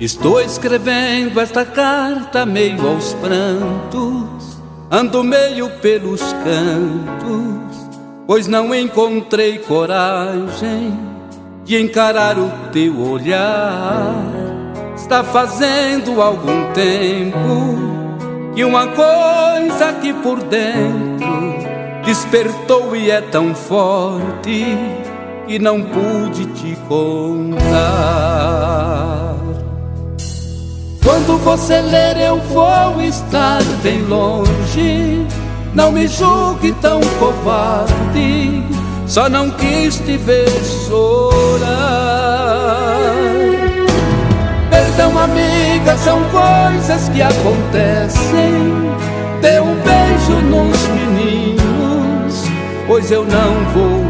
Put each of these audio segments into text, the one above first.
Estou escrevendo esta carta meio aos prantos, ando meio pelos cantos, pois não encontrei coragem de encarar o teu olhar. Está fazendo algum tempo que uma coisa aqui por dentro despertou e é tão forte que não pude te contar. Quando você ler, eu vou estar bem longe. Não me julgue tão covarde, só não quis te ver chorar. Perdão, amiga, são coisas que acontecem. Dê um beijo nos meninos, pois eu não vou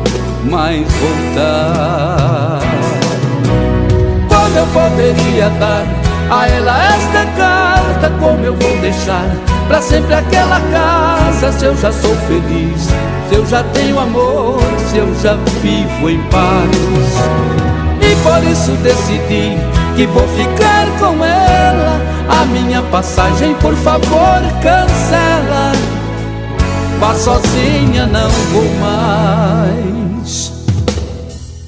mais voltar. Como eu poderia dar a ela esta carta, como eu vou deixar? Pra sempre aquela casa Se eu já sou feliz Se eu já tenho amor Se eu já vivo em paz. E por isso decidi Que vou ficar com ela. A minha passagem por favor cancela. Vá sozinha não vou mais.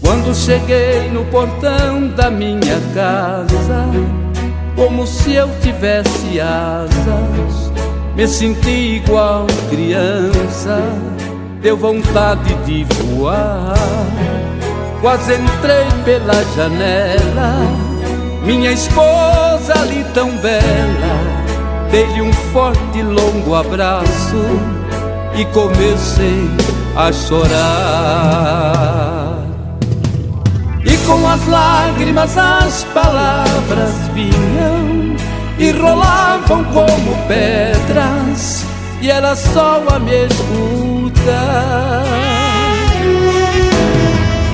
Quando cheguei no portão da minha casa como se eu tivesse asas. Me senti igual criança, deu vontade de voar. Quase entrei pela janela, minha esposa ali tão bela. Dei-lhe um forte e longo abraço e comecei a chorar. E com as lágrimas as palavras vinham e rolavam como pedras, e ela só a me escutar.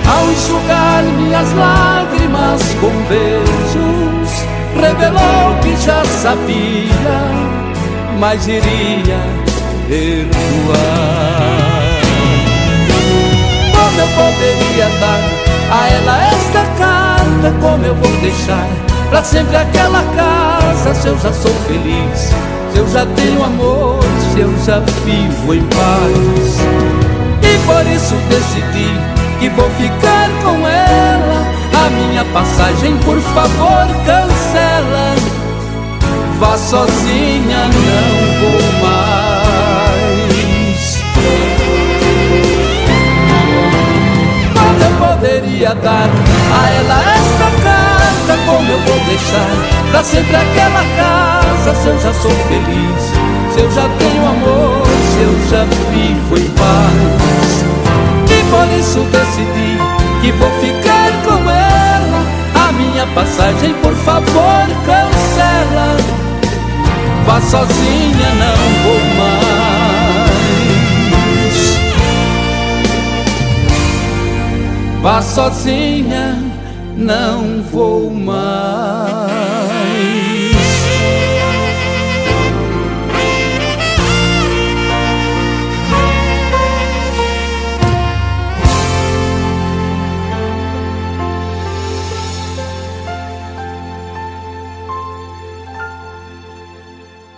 Ao enxugar minhas lágrimas com beijos, revelou que já sabia, mas iria perdoar. Como eu poderia dar a ela esta carta, como eu vou deixar Pra sempre aquela casa Se eu já sou feliz. Se eu já tenho amor Se eu já vivo em paz. E por isso decidi Que vou ficar com ela. A minha passagem por favor cancela. Vá sozinha, não vou mais. Poderia dar a ela carta Como eu vou deixar pra sempre aquela casa. Se eu já sou feliz, se eu já tenho amor Se eu já vivo em paz. E por isso decidi que vou ficar com ela. A minha passagem por favor cancela. Vá sozinha, não vou mais. Vá sozinha, não vou mais.